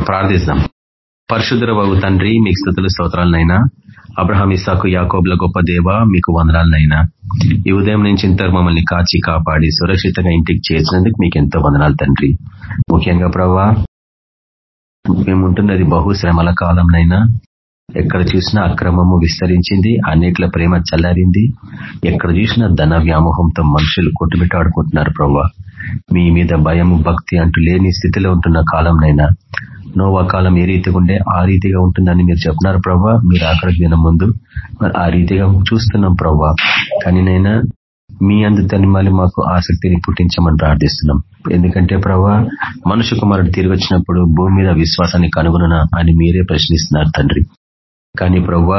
ప్రార్థిస్తాం. పరిశుద్ధ బాబు తండ్రి మీకు స్థుతుల స్తోత్రాలనైనా. అబ్రహాం ఇసాకు యాకోబ్ల గొప్ప దేవ మీకు వందనాలనైనా. ఈ ఉదయం నుంచి ఇంత మమ్మల్ని కాచి కాపాడి సురక్షితంగా ఇంటికి చేసినందుకు మీకు ఎంతో వందనాలు తండ్రి. ముఖ్యంగా ప్రభా మేముంటున్నది బహుశ్రమల కాలంనైనా. ఎక్కడ చూసినా అక్రమము విస్తరించింది అన్నిట్ల ప్రేమ చల్లారింది. ఎక్కడ చూసినా ధన వ్యామోహంతో మనుషులు కొట్టుబెట్టాడుకుంటున్నారు ప్రభా. మీ మీద భయము భక్తి అంటూ లేని స్థితిలో ఉంటున్న కాలంనైనా నోవా కాలం ఏ రీతిగా ఉండే ఆ రీతిగా ఉంటుందని మీరు చెప్తున్నారు ప్రభా మీరు ఆఖరి దిన ముందు ఆ రీతిగా చూస్తున్నాం ప్రభా కానీ నైనా మీ అందు మళ్ళీ మాకు ఆసక్తిని పుట్టించమని ప్రార్థిస్తున్నాం. ఎందుకంటే ప్రవ్వా మనుషు కుమారుడు తిరిగి వచ్చినప్పుడు భూమి మీద విశ్వాసాన్ని కనుగొననా అని మీరే ప్రశ్నిస్తున్నారు తండ్రి. కానీ ప్రవ్వా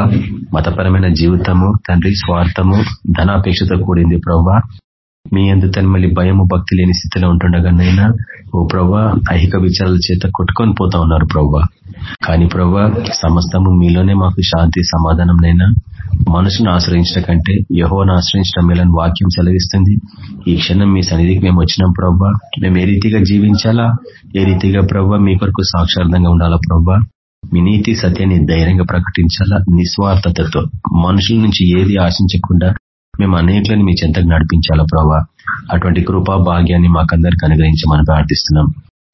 మతపరమైన జీవితము తండ్రి స్వార్థము ధనాపేక్షతో కూడింది ప్రవ్వా. మీ అందు తన మళ్ళీ భయము భక్తి లేని స్థితిలో ఉంటుండగానైనా ఓ ప్రవ్వా ఐహిక విచారాల చేత కొట్టుకొని పోతా ఉన్నారు ప్రవ్వా. కానీ ప్రవ్వా సమస్తము మీలోనే మాకు శాంతి సమాధానంనైనా మనసును ఆశ్రయించడం కంటే యహోను ఆశ్రయించడం మేలని వాక్యం సెలవిస్తుంది. ఈ క్షణం మీ సన్నిధికి మేము వచ్చినాం ప్రవ్వా. మేము ఏ రీతిగా జీవించాలా? ఏ రీతిగా ప్రవ్వా మీ కొరకు సాక్షార్థంగా ఉండాలా ప్రవ్వా? మీ నీతి సత్యాన్ని ధైర్యంగా ప్రకటించాలా? నిస్వార్థతతో మనుషుల నుంచి ఏది ఆశించకుండా మేము అనేకలను మీ చెంతకు నడిపించాలా ప్రభా? అటువంటి కృపా భాగ్యాన్ని మాకందరికి అనుగ్రహించమని ప్రార్థిస్తున్నాం.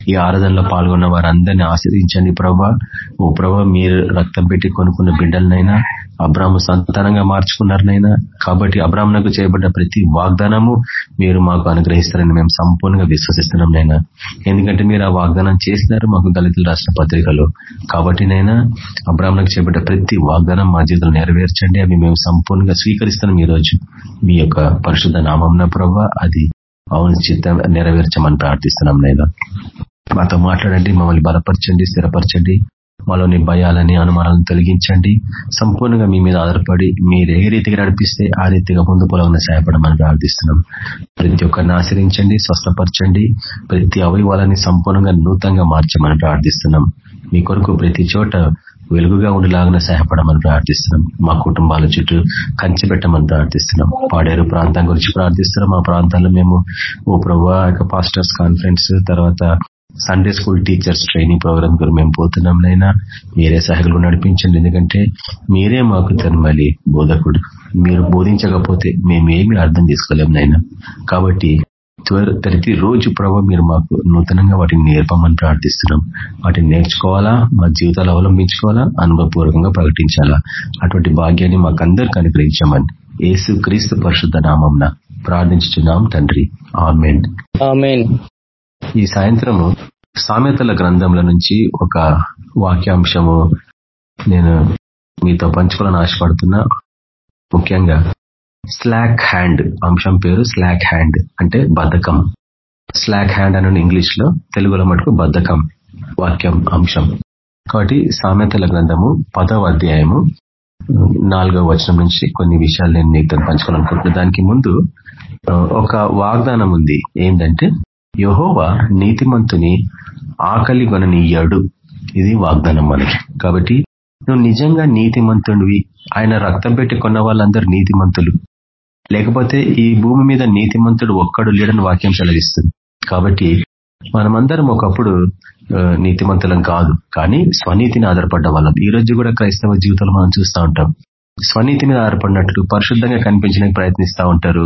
ఈ ఆరాధనలో పాల్గొన్న వారందరినీ ఆశ్రయించండి ప్రభా. ఓ ప్రభా మీరు రక్తం పెట్టి కొనుక్కున్న బిడ్డలనైనా అబ్రాహ్మ సంతానంగా మార్చుకున్నారనైనా కాబట్టి అబ్రాహ్మణకు చేయబడ్డ ప్రతి వాగ్దానము మీరు మాకు అనుగ్రహిస్తారని మేము సంపూర్ణంగా విశ్వసిస్తున్నాం నైనా ఎందుకంటే మీరు ఆ వాగ్దానం చేసినారు మాకు దళితులు రాష్ట్ర పత్రికలో. కాబట్టి నైనా అబ్రాహ్మణకు చేయబడ్డ ప్రతి వాగ్దానం మా జీవితంలో నెరవేర్చండి. అవి మేము సంపూర్ణంగా స్వీకరిస్తున్నాం ఈరోజు. మీ యొక్క పరిశుద్ధ నామం ప్రభా అది అవును చిత్తం నెరవేర్చమని ప్రార్థిస్తున్నాం నైనా మాతో మాట్లాడండి మమ్మల్ని బలపరచండి స్థిరపరచండి. మాలోని భయాలని అనుమానాలను తొలగించండి. సంపూర్ణంగా మీ మీద ఆధారపడి మీరు ఏ రీతిగా నడిపిస్తే ఆ రీతిగా ముందు పొలవని సహాయపడమని ప్రార్థిస్తున్నాం. ప్రతి ఒక్కరిని ఆశ్రయించండి స్వస్థపరచండి. ప్రతి అవయవాలని సంపూర్ణంగా నూతనంగా మార్చమని ప్రార్థిస్తున్నాం. మీ కొరకు ప్రతి చోట వెలుగుగా ఉండేలాగా సహాయపడమని ప్రార్థిస్తున్నాం. మా కుటుంబాల చుట్టూ కంచి పెట్టమని ప్రార్థిస్తున్నాం. పాడేరు ప్రాంతం గురించి ప్రార్థిస్తున్నాం. మా ప్రాంతాల్లో మేము ఓ ప్రభా పాస్టర్స్ కాన్ఫరెన్స్ తర్వాత Sunday school teachers training programme కూడా మేము పోతున్నాం నైనా మీరే సహాయకులు నడిపించండి. ఎందుకంటే మీరే మాకు తనమలి బోధకుడు. మీరు బోధించకపోతే మేమేమి అర్థం చేసుకోలేం నైనా కాబట్టి ప్రతి రోజు ప్రభావ మీరు మాకు నూతనంగా వాటిని నేర్పమని ప్రార్థిస్తున్నాం. వాటిని నేర్చుకోవాలా? మా జీవితాలు అవలంబించుకోవాలా? అనుభవపూర్వకంగా ప్రకటించాలా? అటువంటి భాగ్యాన్ని మాకందరికి అనుగ్రహించామని ఏసు క్రీస్తు పరిశుద్ధ నామంన ప్రార్థించుతున్నాం తండ్రి. ఆమెన్. ఈ సాయంత్రము సామెతల గ్రంథంలో నుంచి ఒక వాక్యాంశము నేను మీతో పంచుకోవాలని ఆశపడుతున్నా. ముఖ్యంగా స్లాక్ హ్యాండ్ అంశం పేరు స్లాక్ హ్యాండ్ అంటే బద్ధకం. స్లాక్ హ్యాండ్ అని ఇంగ్లీష్లో తెలుగులో మటుకు బద్ధకం వాక్యం అంశం. కాబట్టి సామెతల గ్రంథము పదవ అధ్యాయము నాలుగవ వచనం నుంచి కొన్ని విషయాలు నేను మీతో పంచుకోవాలనుకుంటున్నాను దానికి ముందు ఒక వాగ్దానం ఉంది. ఏంటంటే యహోవా నీతిమంతుని ఆకలి కొననీయాడు. ఇది వాగ్దానం మనకి. కాబట్టి నువ్వు నిజంగా నీతిమంతుడివి. ఆయన రక్తం పెట్టి కొన్న వాళ్ళందరూ నీతిమంతులు. లేకపోతే ఈ భూమి మీద నీతిమంతుడు ఒక్కడు లేడని వాక్యం సెలవిస్తుంది. కాబట్టి మనమందరం ఒకప్పుడు నీతిమంతులం కాదు. కానీ స్వనీతిని ఆధారపడ్డ వాళ్ళం. ఈ రోజు కూడా క్రైస్తవ జీవితంలో మనం చూస్తూ ఉంటాం. స్వనీతి మీద ఆధారపడినట్లు పరిశుద్ధంగా కనిపించడానికి ప్రయత్నిస్తూ ఉంటారు.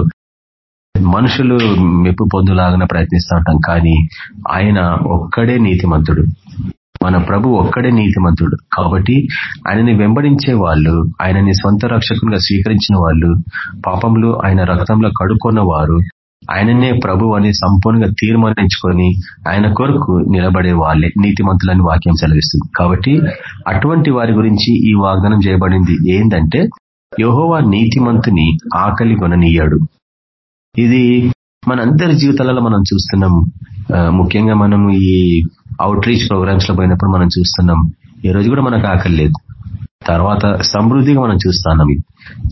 మనుషులు మెప్పు పొందులాగా ప్రయత్నిస్తూ ఉంటాం కానీ ఆయన ఒక్కడే నీతిమంతుడు. మన ప్రభు ఒక్కడే నీతిమంతుడు. కాబట్టి ఆయనని వెంబడించే వాళ్ళు ఆయనని సొంత రక్షకునిగా స్వీకరించిన వాళ్ళు పాపంలో ఆయన రక్తంలో కడుక్కున్న వారు ఆయననే ప్రభు అని సంపూర్ణంగా తీర్మానించుకొని ఆయన కొరకు నిలబడే వాళ్ళే నీతిమంతులని వాక్యం సెలవిస్తుంది. కాబట్టి అటువంటి వారి గురించి ఈ వాగ్దానం చేయబడింది ఏంటంటే యోహోవా నీతిమంతుని ఆకలి కొననీయాడు. ఇది మనందరి జీవితాలలో మనం చూస్తున్నాం. ముఖ్యంగా మనము ఈ అవుట్ రీచ్ ప్రోగ్రామ్స్లో పోయినప్పుడు మనం చూస్తున్నాం. ఈ రోజు కూడా మనకు ఆకలి లేదు. తర్వాత సమృద్ధిగా మనం చూస్తున్నాం ఇది.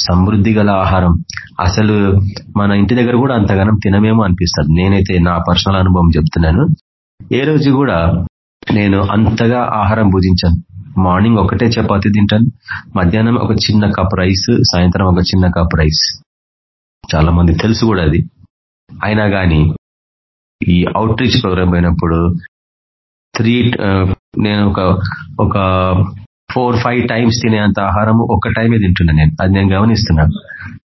సమృద్ధి గల ఆహారం. అసలు మన ఇంటి దగ్గర కూడా అంతగానం తినమేమో అనిపిస్తుంది. నేనైతే నా పర్సనల్ అనుభవం చెప్తున్నాను. ఏ రోజు కూడా నేను అంతగా ఆహారం భుజించాను. మార్నింగ్ ఒకటే చపాతి తింటాను. మధ్యాహ్నం ఒక చిన్న కప్ రైస్ సాయంత్రం ఒక చిన్న కప్ రైస్. చాలా మంది తెలుసు కూడా అది. అయినా కానీ ఈ అవుట్ రీచ్ ప్రోగ్రామ్ పోయినప్పుడు త్రీ నేను ఒక ఒక ఫోర్ ఫైవ్ టైమ్స్ తినేంత ఆహారం ఒక టైమే తింటున్నా నేను. అది నేను గమనిస్తున్నాను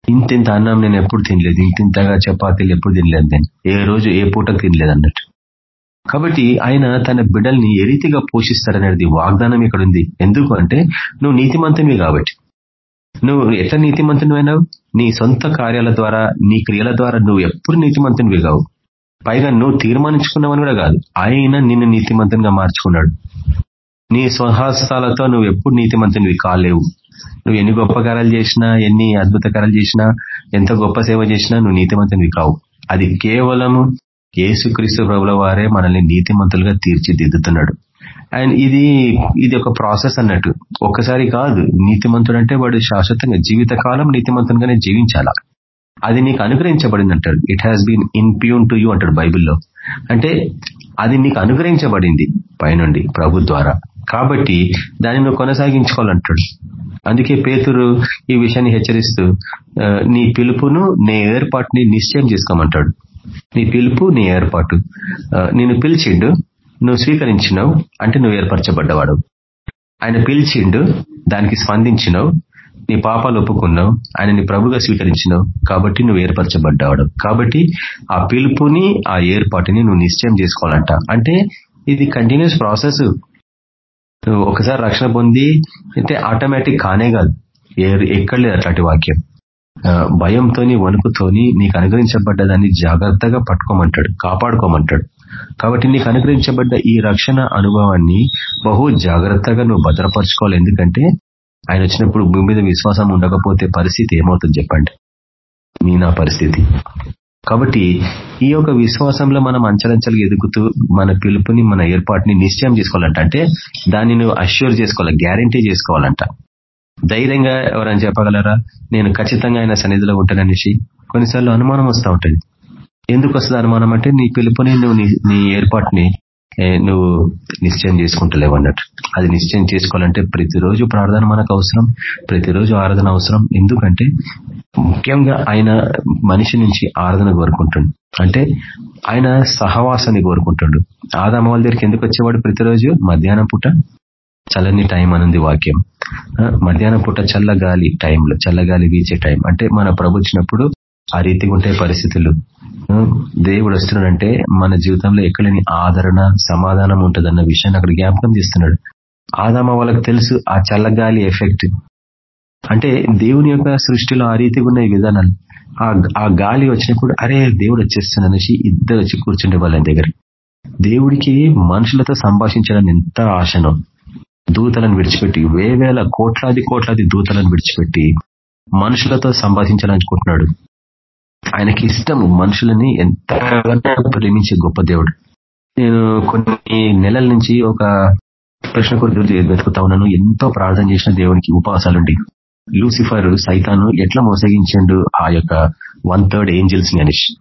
ఇంతింత అన్నం నేను ఎప్పుడు తినలేదు. ఇంతింతగా చపాతీలు ఎప్పుడు తినలేదు నేను. ఏ రోజు ఏ పూట తినలేదు అన్నట్టు. కాబట్టి ఆయన తన బిడ్డల్ని ఏ రీతిగా పోషిస్తారనేది వాగ్దానం ఇక్కడ ఉంది ఎందుకు అంటే నువ్వు నీతిమంతమే కాబట్టి. నువ్వు ఎట్లా నీతిమంతునివైనావు నీ సొంత కార్యాల ద్వారా నీ క్రియల ద్వారా నువ్వు ఎప్పుడు నీతిమంతునివి కావు. పైగా నువ్వు తీర్మానించుకున్నావని కూడా కాదు. ఆయన నిన్ను నీతిమంతునిగా మార్చుకున్నాడు. నీ స్వహస్తాలతో నువ్వు ఎప్పుడు నీతిమంతునివి కాలేవు. నువ్వు ఎన్ని గొప్ప కార్యాలు చేసినా ఎన్ని అద్భుత కార్యాలు చేసినా ఎంత గొప్ప సేవ చేసినా నువ్వు నీతిమంతునివి కావు. అది కేవలము యేసుక్రీస్తు ప్రభుల వారే మనల్ని నీతిమంతులుగా తీర్చిదిద్దుతున్నాడు. అండ్ ఇది ఇది ఒక ప్రాసెస్ అన్నట్టు. ఒక్కసారి కాదు నీతిమంతుడు అంటే వాడు శాశ్వతంగా జీవిత కాలం నీతిమంతునిగానే జీవించాలా? అది నీకు అనుగ్రహించబడింది అంటాడు it has been imputed to you అంటాడు బైబిల్లో. అంటే అది నీకు అనుగ్రహించబడింది పైనుండి ప్రభు ద్వారా. కాబట్టి దాన్ని నువ్వు కొనసాగించుకోవాలంటాడు. అందుకే పేతురు ఈ విషయాన్ని హెచ్చరిస్తూ నీ పిలుపును నీ ఏర్పాటుని నిశ్చయం చేసుకోమంటాడు. నీ పిలుపు నీ ఏర్పాటు. నేను పిలిచిండు నువ్వు స్వీకరించినావు అంటే నువ్వు ఏర్పరచబడ్డవాడు. ఆయన పిలిచిండు దానికి స్పందించినావు నీ పాపాలు ఒప్పుకున్నావు ఆయన నీ ప్రభుగా స్వీకరించినావు కాబట్టి నువ్వు ఏర్పరచబడ్డావాడు. కాబట్టి ఆ పిలుపుని ఆ ఏర్పాటుని నువ్వు నిశ్చయం చేసుకోవాలంట. అంటే ఇది కంటిన్యూస్ ప్రాసెస్ నువ్వు ఒకసారి రక్షణ పొంది అంటే ఆటోమేటిక్ కానే కాదు. ఎక్కడ లేదు అట్లాంటి వాక్యం. భయంతోని వణుకుతోని నీకు అనుగ్రహించబడ్డదాన్ని జాగ్రత్తగా పట్టుకోమంటాడు కాపాడుకోమంటాడు. కాబట్టి నీకు అనుగ్రహించబడ్డ ఈ రక్షణ అనుభవాన్ని బహు జాగ్రత్తగా నువ్వు భద్రపరచుకోవాలి. ఎందుకంటే ఆయన వచ్చినప్పుడు భూమి మీద విశ్వాసం ఉండకపోతే పరిస్థితి ఏమవుతుంది చెప్పండి. మీ నా పరిస్థితి. కాబట్టి ఈ యొక్క విశ్వాసంలో మనం అంచలంచలు ఎదుగుతూ మన పిలుపుని మన ఏర్పాటుని నిశ్చయం చేసుకోవాలంట. అంటే దాన్ని నువ్వు అష్యూర్ చేసుకోవాలి గ్యారంటీ చేసుకోవాలంట. ధైర్యంగా ఎవరైనా చెప్పగలరా? నేను ఖచ్చితంగా ఆయన సన్నిధిలో ఉంటాననేసి. కొన్నిసార్లు అనుమానం వస్తూ ఉంటుంది. ఎందుకు వస్తుంది అనుమానం అంటే నీ పిలుపుని నువ్వు నీ ఏర్పాటుని నువ్వు నిశ్చయం చేసుకుంటలేవు అన్నట్టు. అది నిశ్చయం చేసుకోవాలంటే ప్రతిరోజు ప్రార్థన మనకు అవసరం ప్రతిరోజు ఆరాధన అవసరం. ఎందుకంటే ముఖ్యంగా ఆయన మనిషి నుంచి ఆరాధన కోరుకుంటుండు. అంటే ఆయన సహవాసాన్ని కోరుకుంటుండు. ఆదామ వాళ్ళ దగ్గరికి ఎందుకు వచ్చేవాడు ప్రతిరోజు? మధ్యాహ్నం పూట చల్లని టైం అనుంది వాక్యం. మధ్యాహ్నం పూట చల్లగాలి టైంలో చల్లగాలి వీచే టైం. అంటే మన ప్రభు వచ్చినప్పుడు ఆ రీతిగా ఉంటాయి పరిస్థితులు. దేవుడు వస్తున్నాడంటే మన జీవితంలో ఎక్కడని ఆదరణ సమాధానం ఉంటుందన్న విషయాన్ని అక్కడ జ్ఞాపకం చేస్తున్నాడు. ఆదామ వాళ్ళకి తెలుసు ఆ చల్లగాలి ఎఫెక్ట్. అంటే దేవుని యొక్క సృష్టిలో ఆ రీతిగా ఉన్న విధానాలు. ఆ గాలి వచ్చినప్పుడు అరే దేవుడు వచ్చేస్తున్నానేసి ఇద్దరు వచ్చి కూర్చుండే వాళ్ళ దగ్గర. దేవుడికి మనుషులతో సంభాషించడానికి ఎంత ఆశనం. దూతలను విడిచిపెట్టి వేవేల కోట్లాది కోట్లాది దూతలను విడిచిపెట్టి మనుషులతో సంభాషించాలనుకుంటున్నాడు. ఆయనకి ఇష్టం మనుషులని ఎంతగానో ప్రేమించే గొప్ప దేవుడు. నేను కొన్ని నెలల నుంచి ఒక ప్రశ్న కొరకు వెతుకుతా ఉన్నాను. ఎంతో ప్రార్థన చేసిన దేవునికి ఉపవాసాలుండి. లూసిఫర్ సైతాను ఎట్లా మోసగించండు ఆ యొక్క వన్ థర్డ్ ఏంజిల్స్ని అనేసి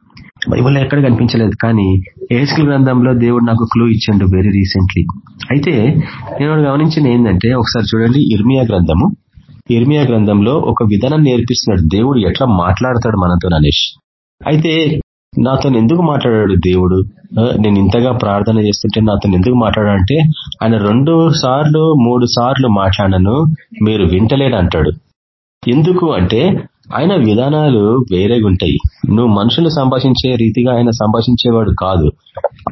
బైబుల్లో ఎక్కడ కనిపించలేదు కానీ ఏస్కిల్ గ్రంథంలో దేవుడు నాకు క్లూ ఇచ్చిండు వెరీ రీసెంట్లీ అయితే నేను గమనించిన ఏంటంటే ఒకసారి చూడండి ఇర్మియా గ్రంథము. ఇర్మియా గ్రంథంలో ఒక విధానం నేర్పిస్తున్నాడు దేవుడు ఎట్లా మాట్లాడతాడు మనతో అనేష్ అయితే నాతో ఎందుకు మాట్లాడాడు దేవుడు? నేను ఇంతగా ప్రార్థన చేస్తుంటే నాతో ఎందుకు మాట్లాడాడంటే ఆయన రెండు సార్లు మూడు సార్లు మాట్లాడను మీరు వింటలేడు అంటాడు. ఎందుకు అంటే ఆయన విధానాలు వేరేగుంటాయి నువ్వు మనుషులు సంభాషించే రీతిగా ఆయన సంభాషించేవాడు కాదు.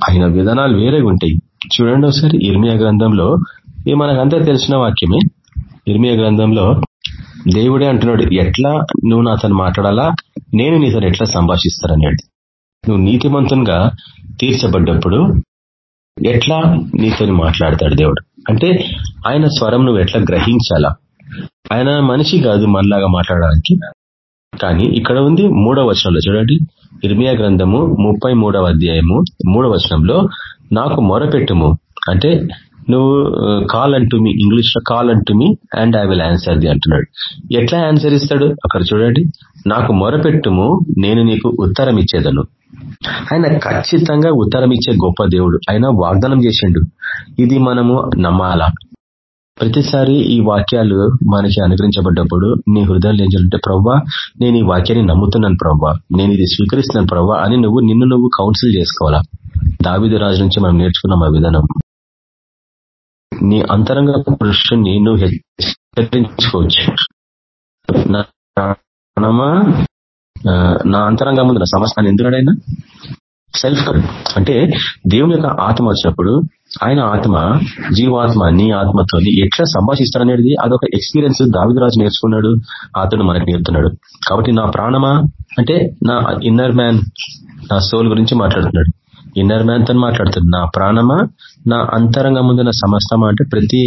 ఆయన విధానాలు వేరేగుంటాయి చూడండి ఒకసారి ఇర్మియా గ్రంథంలో ఇది మనకంతా తెలిసిన వాక్యమే ఇర్మియా గ్రంథంలో దేవుడే అంటున్నాడు ఎట్లా నువ్వు నాతను మాట్లాడాలా? నేను నీతను ఎట్లా సంభాషిస్తానన్నాడు నువ్వు నీతిమంతునిగా తీర్చబడ్డప్పుడు ఎట్లా నీతో మాట్లాడతాడు దేవుడు? అంటే ఆయన స్వరం నువ్వు ఎట్లా గ్రహించాలా? ఆయన మనిషి కాదు మనలాగా మాట్లాడడానికి. కానీ ఇక్కడ ఉంది మూడవ వచనంలో చూడండి. ఇర్మియా గ్రంథము ముప్పై అధ్యాయము మూడవ వచనంలో నాకు మొరపెట్టుము. అంటే నువ్వు కాల్ అంటూ మీ ఇంగ్లీష్లో call unto me and I will answer thee అంటున్నాడు. ఎట్లా ఆన్సర్ ఇస్తాడు? అక్కడ చూడండి. నాకు మొరపెట్టుము నేను నీకు ఉత్తరం ఇచ్చేదను. ఆయన ఖచ్చితంగా ఉత్తరం ఇచ్చే గొప్ప దేవుడు. ఆయన వాగ్దానం చేసిండు. ఇది మనము నమ్మాలా. ప్రతిసారి ఈ వాక్యాలు మనకి అనుగ్రహించబడ్డప్పుడు నీ హృదయాలు ఏం చేయాలంటే ప్రవ్వా నేను ఈ వాక్యాన్ని నమ్ముతున్నాను ప్రవ్వా. నేను ఇది స్వీకరిస్తున్నాను ప్రవ్వా అని నువ్వు నిన్ను నువ్వు కౌన్సిల్ చేసుకోవాలా. దావిదు రాజు నుంచి మనం నేర్చుకున్నాం ఆ విధానం. నీ అంతరంగ పురుషుణ్ణి నువ్వు హెచ్చరించుకోవచ్చు. నా నా అంతరంగ ముందు నా సమస్తాన్ని ఎందుకడైనా సెల్ఫ్ అంటే దేవుని యొక్క ఆత్మ వచ్చినప్పుడు ఆయన ఆత్మ జీవాత్మ నీ ఆత్మతో ఎట్లా సంభాషిస్తాడనేది అదొక ఎక్స్పీరియన్స్ దావిదరాజు నేర్చుకున్నాడు అతను మనకు నేర్పుతున్నాడు. కాబట్టి నా ప్రాణమా? అంటే నా ఇన్నర్ మ్యాన్ నా సోల్ గురించి మాట్లాడుతున్నాడు. ఇన్నర్ మ్యాన్తో మాట్లాడుతున్నాడు నా ప్రాణమా? నా అంతరంగ ముందున సమస్తమా? అంటే ప్రతి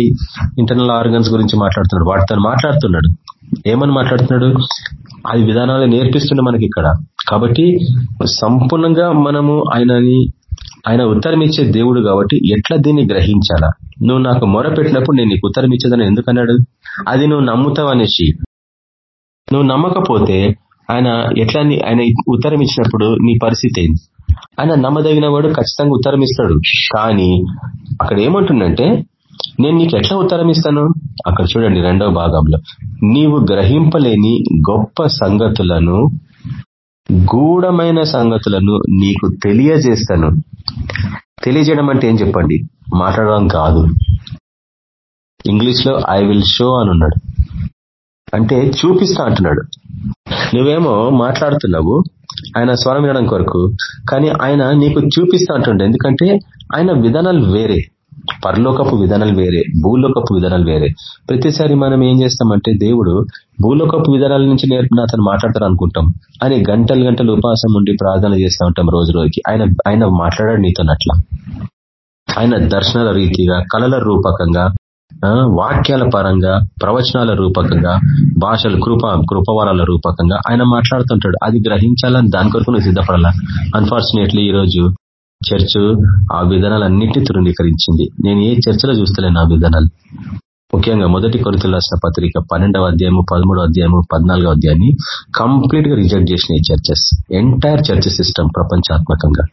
ఇంటర్నల్ ఆర్గన్స్ గురించి మాట్లాడుతున్నాడు. వాటితో మాట్లాడుతున్నాడు. ఏమని మాట్లాడుతున్నాడు? అది విధానాలు నేర్పిస్తుండే మనకి ఇక్కడ కాబట్టి సంపూర్ణంగా మనము ఆయనని ఆయన ఉత్తరం ఇచ్చే దేవుడు కాబట్టి ఎట్లా దీన్ని గ్రహించాలా? నువ్వు నాకు మొర పెట్టినప్పుడు నేను నీకు ఉత్తరం ఇచ్చేదని ఎందుకన్నాడు? అది నువ్వు నమ్ముతావు అనేసి నువ్వు నమ్మకపోతే ఆయన ఎట్లా ఆయన ఉత్తరం ఇచ్చినప్పుడు నీ పరిస్థితి ఏంది? ఆయన నమ్మదగిన వాడు ఖచ్చితంగా ఉత్తరం ఇస్తాడు. కానీ అక్కడ ఏమంటుండంటే నేను నీకు ఎట్లా ఉత్తరం ఇస్తాను? అక్కడ చూడండి రెండవ భాగంలో. నీవు గ్రహింపలేని గొప్ప సంగతులను గూఢమైన సంగతులను నీకు తెలియజేస్తాను. తెలియజేయడం అంటే ఏం చెప్పండి? మాట్లాడడం కాదు. ఇంగ్లీష్లో ఐ విల్ షో అని ఉన్నాడు. అంటే చూపిస్తా అంటున్నాడు. నువ్వేమో మాట్లాడుతున్నావు ఆయన స్వరం వినడం కొరకు. కానీ ఆయన నీకు చూపిస్తా అంటుండే. ఎందుకంటే ఆయన విధానాలు వేరే. పరలోకపు విధానాలు వేరే. భూలోకపు విధానాలు వేరే. ప్రతిసారి మనం ఏం చేస్తామంటే దేవుడు భూలోకపు విధానాల నుంచి నేర్పిన అతను మాట్లాడతారు అనుకుంటాం. ఆయన గంటలు గంటలు ఉపాసం ఉండి ప్రార్థన చేస్తూ ఉంటాం రోజు రోజుకి. ఆయన ఆయన మాట్లాడాడు నీతో అట్లా. ఆయన దర్శనాల రీతిగా కళల రూపకంగా వాక్యాల పరంగా ప్రవచనాల రూపకంగా భాషలు కృప కృపవరాల రూపకంగా ఆయన మాట్లాడుతుంటాడు. అది గ్రహించాలని దాని కొరకు నువ్వు సిద్ధపడాలా? అన్ఫార్చునేట్లీ ఈ రోజు చర్చ్ ఆ విధానాలన్నింటినీ తృణీకరించింది. నేను ఏ చర్చలో చూస్తలేను ఆ విధానాలు. ముఖ్యంగా మొదటి కొరితలు రాసిన పత్రిక పన్నెండవ అధ్యాయము పదమూడవ అధ్యాయము పద్నాలుగో అధ్యాయాన్ని కంప్లీట్గా రిజెక్ట్ చేసిన ఈ చర్చెస్. ఎంటైర్ చర్చ్ సిస్టమ్ ప్రపంచాత్మకంగా.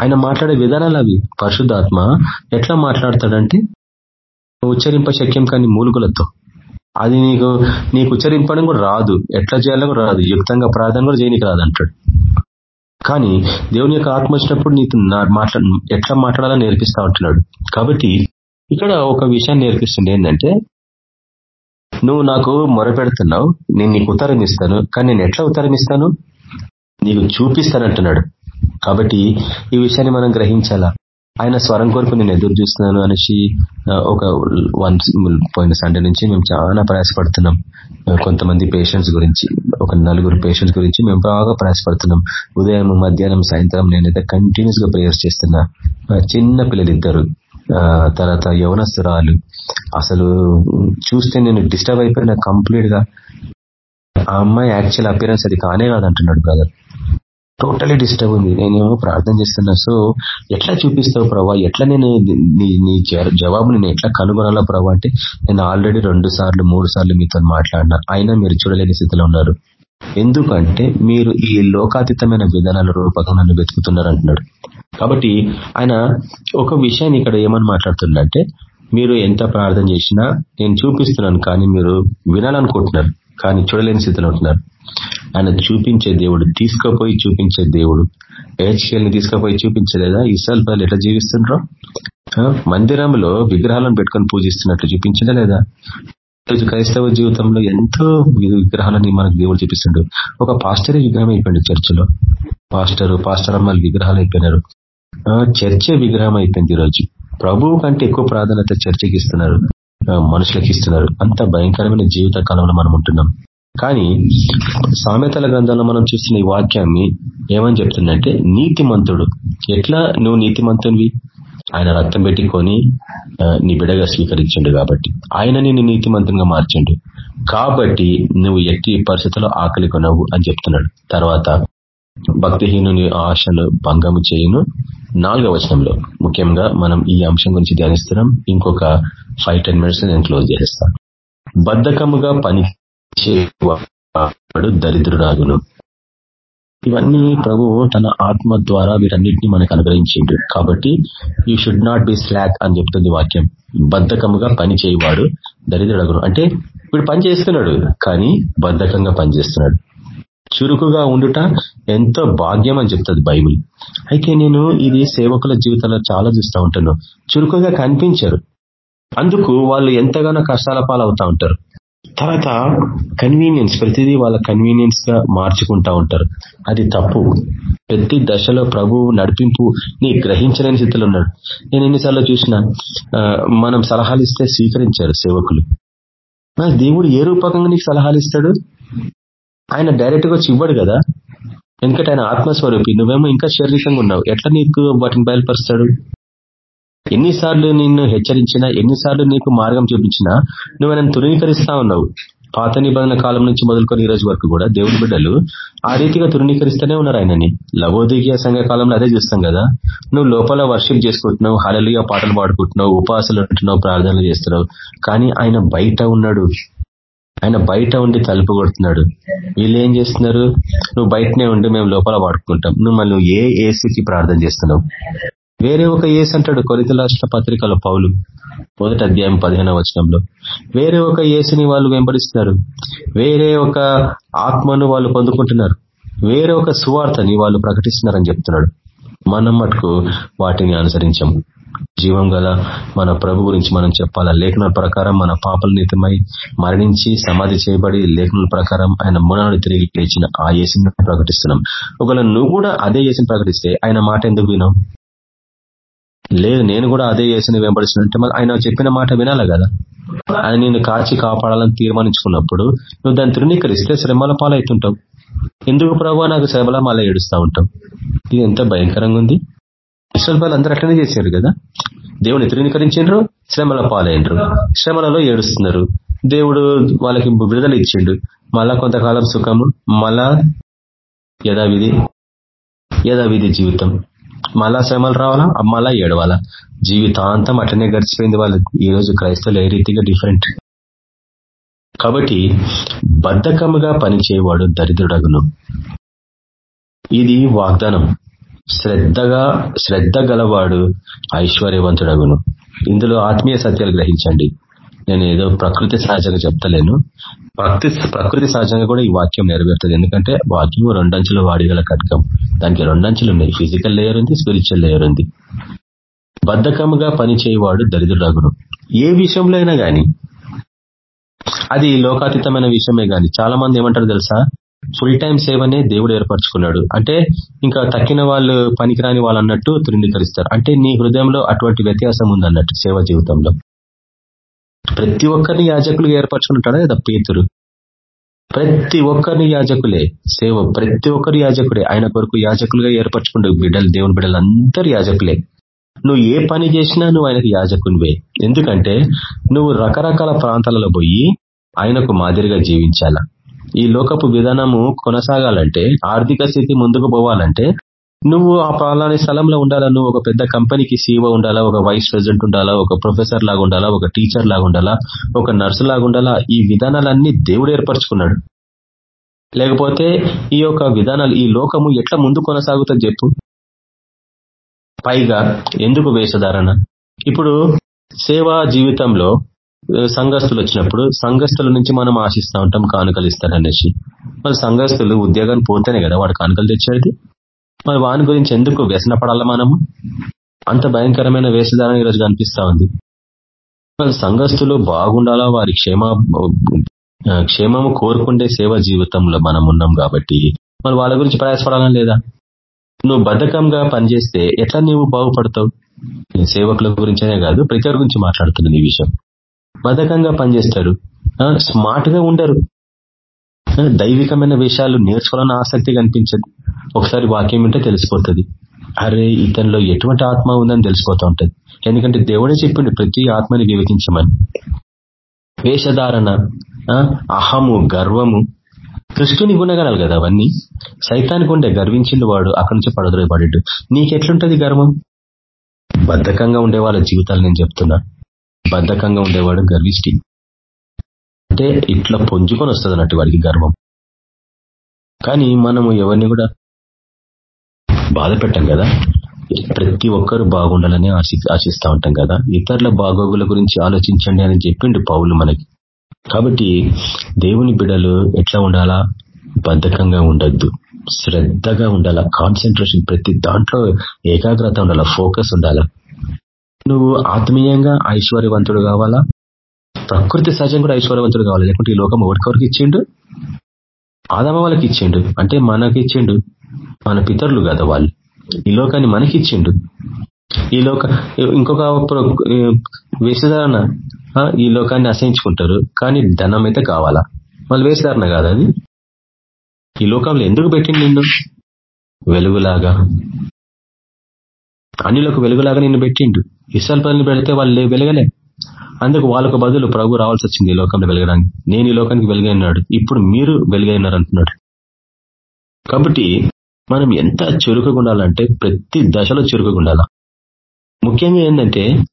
ఆయన మాట్లాడే విధానాలు అవి. పరిశుద్ధాత్మ ఎట్లా మాట్లాడతాడంటే ఉచ్చరింప శక్యం కానీ మూలుగులతో. అది నీకు నీకు ఉచ్చరింపడం కూడా రాదు. ఎట్లా చేయాలో కూడా రాదు. యుక్తంగా ప్రార్థన కూడా చేయనికి రాదు అంటాడు కానీ దేవుని యొక్క ఆత్మ వచ్చినప్పుడు నీకు మాట్లా ఎట్లా మాట్లాడాలని నేర్పిస్తా ఉంటున్నాడు. కాబట్టి ఇక్కడ ఒక విషయాన్ని నేర్పిస్తుంది ఏంటంటే నువ్వు నాకు మొరపెడుతున్నావు. నేను నీకు ఉత్తరం ఇస్తాను. కానీ నేను ఎట్లా ఉత్తరం ఇస్తాను? నీకు చూపిస్తానంటున్నాడు కాబట్టి ఈ విషయాన్ని మనం గ్రహించాలా? ఆయన స్వరం కొరకు నేను ఎదురు చూస్తున్నాను అనేసి ఒక వన్ పోయిన సండే నుంచి మేము చాలా ప్రయాసపడుతున్నాం. కొంతమంది పేషెంట్స్ గురించి ఒక నలుగురు పేషెంట్స్ గురించి మేము బాగా ప్రయాసపడుతున్నాం. ఉదయం మధ్యాహ్నం సాయంత్రం నేనైతే కంటిన్యూస్గా ప్రేయర్స్ చేస్తున్నా. చిన్న పిల్లలు ఇద్దరు తర్వాత యవనస్తురాలు. అసలు చూస్తే నేను డిస్టర్బ్ అయిపోయినా కంప్లీట్గా ఆ అమ్మాయి యాక్చువల్ అపిరెన్స్ అది కానే కాదంటున్నాడు బ్రదర్. టోటలీ డిస్టర్బ్ ఉంది. నేనేమో ప్రార్థన చేస్తున్నా. సో ఎట్లా చూపిస్తావు ప్రభా? ఎట్లా నేను నీ జవాబు నేను ఎట్లా కనుగొనాలా ప్రభా? అంటే నేను ఆల్రెడీ రెండు సార్లు మూడు సార్లు మీతో మాట్లాడినా. అయినా మీరు చూడలేని స్థితిలో ఉన్నారు. ఎందుకంటే మీరు ఈ లోకాతీతమైన విధానాల రూపకం నన్ను వెతుకుతున్నారు అంటున్నాడు కాబట్టి ఆయన ఒక విషయాన్ని ఇక్కడ ఏమని మాట్లాడుతుందంటే మీరు ఎంత ప్రార్థన చేసినా నేను చూపిస్తున్నాను కానీ మీరు వినాలనుకుంటున్నారు. కానీ చూడలేని స్థితిలో ఉంటున్నారు. ఆయన చూపించే దేవుడు తీసుకుపోయి చూపించే దేవుడు. ని తీసుకుపోయి చూపించలేదా ఇసాల్ పిల్లలు ఎట్లా జీవిస్తుండ్రో? మందిరంలో విగ్రహాలను పెట్టుకొని పూజిస్తున్నట్లు చూపించలే లేదా? ఈరోజు క్రైస్తవ జీవితంలో ఎంతో విగ్రహాలని మనకు దేవుడు చూపిస్తుండ్రు ఒక పాస్టరే విగ్రహం అయిపోయింది చర్చిలో. పాస్టర్ పాస్టర్ అమ్మలు విగ్రహాలు అయిపోయినారు. చర్చే విగ్రహం అయిపోయింది ఈరోజు. ప్రభువు కంటే ఎక్కువ ప్రాధాన్యత చర్చకి ఇస్తున్నారు. మనుషులకు ఇస్తున్నారు. అంత భయంకరమైన జీవిత కాలంలో మనం ఉంటున్నాం. కానీ సామెతల గ్రంథంలో మనం చూస్తున్న ఈ వాక్యాన్ని ఏమని చెప్తుందంటే నీతిమంతుడు. ఎట్లా నువ్వు నీతిమంతునివి? ఆయన రక్తం పెట్టుకొని నీ బిడగా స్వీకరించండు కాబట్టి. ఆయన నిన్ను నీతిమంతంగా మార్చండు. కాబట్టి నువ్వు ఎట్టి పరిస్థితుల్లో ఆకలి కొనవు అని చెప్తున్నాడు. తర్వాత భక్తిహీనుని ఆశను భంగము చేయును. నాలుగవ వచనంలో ముఖ్యంగా మనం ఈ అంశం గురించి ధ్యానిస్తున్నాం. ఇంకొక ఫైవ్ టెన్ మినిట్స్ నేను క్లోజ్ చేస్తాను బద్ధకముగా పని చేవాడు దరిద్రురాగును. ఇవన్నీ ప్రభు తన ఆత్మ ద్వారా వీటన్నిటిని మనకు అనుగ్రహించిండు. కాబట్టి you should not be slack అని చెప్తుంది వాక్యం. బద్ధకముగా పని చేయవాడు దరిద్రుడగును అంటే వీడు పని చేస్తున్నాడు కానీ బద్ధకంగా పనిచేస్తున్నాడు చురుకుగా ఉండుట ఎంతో భాగ్యం అని చెప్తుంది బైబిల్. అయితే నేను ఇది సేవకుల జీవితంలో చాలా చూస్తూ ఉంటాను. చురుకుగా కనిపించరు. అందుకు వాళ్ళు ఎంతగానో కష్టాల పాలవుతా ఉంటారు. తర్వాత కన్వీనియన్స్ ప్రతిదీ వాళ్ళ కన్వీనియన్స్గా మార్చుకుంటా ఉంటారు. అది తప్పు. ప్రతి దశలో ప్రభు నడిపింపు నీ గ్రహించలేని స్థితిలో ఉన్నాడు. నేను ఎన్నిసార్లు చూసిన మనం సలహాలు ఇస్తే స్వీకరించారు సేవకులు. దేవుడు ఏ రూపకంగా నీకు సలహాలు ఇస్తాడు ఆయన డైరెక్ట్గా వచ్చి ఇవ్వడు కదా. ఎందుకంటే ఆయన ఆత్మస్వరూపి. నువ్వేమో ఇంకా శారీరకంగా ఉన్నావు. ఎట్లా నీకు వాటిని బయలుపరుస్తాడు? ఎన్నిసార్లు నిన్ను హెచ్చరించినా ఎన్నిసార్లు నీకు మార్గం చూపించినా నువ్వు ఆయన తృణీకరిస్తా ఉన్నావు. పాత నిబంధన కాలం నుంచి మొదలుకొని ఈ రోజు వరకు కూడా దేవుడి బిడ్డలు ఆ రీతిగా తృణీకరిస్తూనే ఉన్నారు ఆయనని. లవోదీయ సంఘ కాలంలో అదే చూస్తాం కదా. నువ్వు లోపల వర్షిప్ చేసుకుంటున్నావు హలలుగా పాటలు పాడుకుంటున్నావు ఉపాసలు ఉంటున్నావు ప్రార్థనలు చేస్తున్నావు. కానీ ఆయన బయట ఉన్నాడు. ఆయన బయట ఉండి తలుపు కొడుతున్నాడు. వీళ్ళు ఏం చేస్తున్నారు? నువ్వు బయటనే ఉండి మేము లోపల వాడుకుంటాం నువ్వు మళ్ళీ ఏ ఏసీకి ప్రార్థన చేస్తున్నావు? వేరే ఒక ఏసు అంటాడు కొరిత రాష్ట్ర పత్రికల పౌలు. మొదటి అధ్యాయం పదిహేనవ వచనంలో. వేరే ఒక ఏసుని వాళ్ళు వెంబడిస్తున్నారు. వేరే ఒక ఆత్మను వాళ్ళు పొందుకుంటున్నారు. వేరే ఒక సువార్తని వాళ్ళు ప్రకటిస్తున్నారని చెప్తున్నాడు. మనం మటుకు వాటిని అనుసరించాము. జీవం గల మన ప్రభు గురించి మనం చెప్పాలా? లేఖనాల ప్రకారం మన పాపల నిత్యమై మరణించి సమాధి చేయబడి లేఖనాల ప్రకారం ఆయన మూనాడు తిరిగి లేచిన ఆ యేసుని ప్రకటిస్తున్నాం. ఒకవేళ నువ్వు కూడా అదే యేసుని ప్రకటిస్తే ఆయన మాట ఎందుకు వినావు? లేదు నేను కూడా అదే యేసుని వెంబడిస్తున్నంటే ఆయన చెప్పిన మాట వినాలి కదా? ఆయన నేను కాచి కాపాడాలని తీర్మానించుకున్నప్పుడు నువ్వు దాన్ని తృణీకరిస్తే శ్రమల పాలవుతుంటావు. ఎందుకు ప్రభు? నాకు శ్రమల మాల ఏడుస్తూ ఉంటాం ఇది ఎంత భయంకరంగా ఉంది. ఇస్రాల్ అందరూ అట్లనే చేశారు కదా? దేవుని తృణీకరించారు శ్రమల పాలైనరు. శ్రమలలో ఏడుస్తున్నారు. దేవుడు వాళ్ళకి విడుదల ఇచ్చిండు. మళ్ళా కొంతకాలం సుఖము మళ్ళా యథావిధి యథావిధి జీవితం. మళ్ళా శ్రమలు రావాలా? మళ్ళా ఏడవాలా? జీవితాంతం అట్లనే గడిచిపోయింది వాళ్ళకి. ఈ రోజు క్రైస్తవులు ఏ రీతిగా డిఫరెంట్ కాబట్టి బద్ధకముగా పనిచేయవాడు దరిద్రుడగును. ఇది వాగ్దానం. శ్రద్ధగా శ్రద్ధ గలవాడు ఐశ్వర్యవంతుడగును. ఇందులో ఆత్మీయ సత్యాలు గ్రహించండి. నేను ఏదో ప్రకృతి సహజంగా చెప్తలేను. ప్రకృతి ప్రకృతి సహజంగా కూడా ఈ వాక్యం నెరవేరుతుంది. ఎందుకంటే వాక్యం రెండంచులు వాడిగల కట్కం దానికి రెండంచులు ఉన్నాయి. ఫిజికల్ లేయర్ ఉంది స్పిరిచువల్ లేయర్ ఉంది. బద్ధకముగా పనిచేయవాడు దరిద్రుడగును. ఏ విషయంలో అయినా కానీ అది లోకాతీతమైన విషయమే గాని. చాలా మంది ఏమంటారు తెలుసా? ఫుల్ టైం సేవనే దేవుడు ఏర్పరచుకున్నాడు. అంటే ఇంకా తక్కిన వాళ్ళు పనికిరాని వాళ్ళు అన్నట్టు తృణీకరిస్తారు. అంటే నీ హృదయంలో అటువంటి వ్యత్యాసం ఉందన్నట్టు సేవ జీవితంలో. ప్రతి ఒక్కరిని యాజకులుగా ఏర్పరచుకుంటాడా లేదా పేతురు ప్రతి ఒక్కరిని యాజకులే. సేవ ప్రతి ఒక్కరు యాజకుడే. ఆయన కొరకు యాజకులుగా ఏర్పరచుకుంటూ బిడ్డలు దేవుని బిడ్డలు అందరు యాజకులే. నువ్వు ఏ పని చేసినా నువ్వు ఆయనకు యాజకునివే. ఎందుకంటే నువ్వు రకరకాల ప్రాంతాలలో పోయి ఆయనకు మాదిరిగా జీవించాలా? ఈ లోకపు విధానము కొనసాగాలంటే ఆర్థిక స్థితి ముందుకు పోవాలంటే నువ్వు ఆ పలాని స్థలంలో ఉండాలా? నువ్వు ఒక పెద్ద కంపెనీకి సీఓ ఉండాలా? ఒక వైస్ ప్రెసిడెంట్ ఉండాలా? ఒక ప్రొఫెసర్ లాగా ఉండాలా? ఒక టీచర్ లాగా ఉండాలా? ఒక నర్సు లాగా ఉండాలా? ఈ విధానాలన్నీ దేవుడు ఏర్పరచుకున్నాడు. లేకపోతే ఈ యొక్క విధానాలు ఈ లోకము ఎట్లా ముందు కొనసాగుతుంది చెప్పు. పైగా ఎందుకు వేషధారణ? ఇప్పుడు సేవా జీవితంలో సంఘస్థులు వచ్చినప్పుడు సంఘస్థుల నుంచి మనం ఆశిస్తూ ఉంటాం కానుకలు ఇస్తారనేసి. మరి సంఘస్థులు ఉద్యోగాన్ని పోతేనే కదా వాడు కానుకలు తెచ్చేది. మరి వాని గురించి ఎందుకు వ్యసన పడాలా మనము? అంత భయంకరమైన వేషధారణ ఈరోజు కనిపిస్తా ఉంది. మరి సంఘస్థులు బాగుండాలా వారి క్షేమ క్షేమము కోరుకుండే సేవ జీవితంలో మనం ఉన్నాం కాబట్టి. మరి వాళ్ళ గురించి ప్రయాసపడాలని లేదా? నువ్వు బద్ధకంగా పనిచేస్తే ఎట్లా నువ్వు బాగుపడతావు? సేవకుల గురించేనే కాదు ప్రతి గురించి మాట్లాడుతున్నాను ఈ విషయం. బద్ధకంగా పనిచేస్తారు. స్మార్ట్గా ఉండరు. దైవికమైన విషయాలు నేర్చుకోవాలని ఆసక్తి కనిపించదు. ఒకసారి వాక్యం ఉంటే తెలిసిపోతుంది. అరే ఇతనిలో ఎటువంటి ఆత్మ ఉందని తెలిసిపోతూ ఉంటుంది. ఎందుకంటే దేవుడే చెప్పిండు ప్రతి ఆత్మని వివేకించమని. వేషధారణ అహము గర్వము. కృష్ణుని గుణగణాలు కదా అవన్నీ. సైతానికి ఉండే గర్వించింది వాడు అక్కడి నుంచి పడద్రోయబడ్డాడు. నీకెట్లుంటది గర్వం? బద్ధకంగా ఉండే వాళ్ళ జీవితాలు నేను చెప్తున్నా. బద్ధకంగా ఉండేవాడు గర్విష్టి. అంటే ఇట్లా పొంజుకొని వస్తుంది అన్నట్టు వాడికి గర్వం. కానీ మనము ఎవరిని కూడా బాధ పెట్టాం కదా? ప్రతి ఒక్కరు బాగుండాలని ఆశి ఆశిస్తూ ఉంటాం కదా? ఇతరుల బాగోగుల గురించి ఆలోచించండి అని చెప్పిండు పౌలు మనకి. కాబట్టి దేవుని బిడలు ఎట్లా ఉండాలా? బద్ధకంగా ఉండొద్దు. శ్రద్ధగా ఉండాల. కాన్సన్ట్రేషన్ ప్రతి దాంట్లో ఏకాగ్రత ఉండాల? ఫోకస్ ఉండాల? నువ్వు ఆత్మీయంగా ఐశ్వర్యవంతుడు కావాలా? ప్రకృతి సహజం కూడా ఐశ్వర్యవంతుడు కావాలి. లేకుంటే ఈ లోకం ఒకరికొరికి ఇచ్చిండు? ఆదమ వాళ్ళకి ఇచ్చిండు. అంటే మనకి ఇచ్చిండు. మన పితరులు కదా వాళ్ళు. ఈ లోకాన్ని మనకి ఇచ్చిండు. ఈ లోక ఇంకొక వేషధారణ ఈ లోకాన్ని అసహించుకుంటారు. కానీ ధనం అయితే కావాలా? వాళ్ళు వేషధారణ కాదు అది? ఈ లోకంలో ఎందుకు పెట్టిండు నిన్ను? వెలుగులాగా. అన్నిలోకి వెలుగులాగా నిన్ను పెట్టిండు. ఇసల్ పనులు పెడితే వాళ్ళు వెలగలే. అందుకు వాళ్ళకు బదులు ప్రభు రావాల్సి వచ్చింది ఈ లోకంలో వెలగడానికి. నేను ఈ లోకానికి వెలుగైనాడు ఇప్పుడు మీరు వెలుగైనారు అంటున్నాడు. కాబట్టి మనం ఎంత చురుకుగా ఉండాలంటే ప్రతి దశలో చురుకుగా ఉండాలా? ముఖ్యంగా ఏంటంటే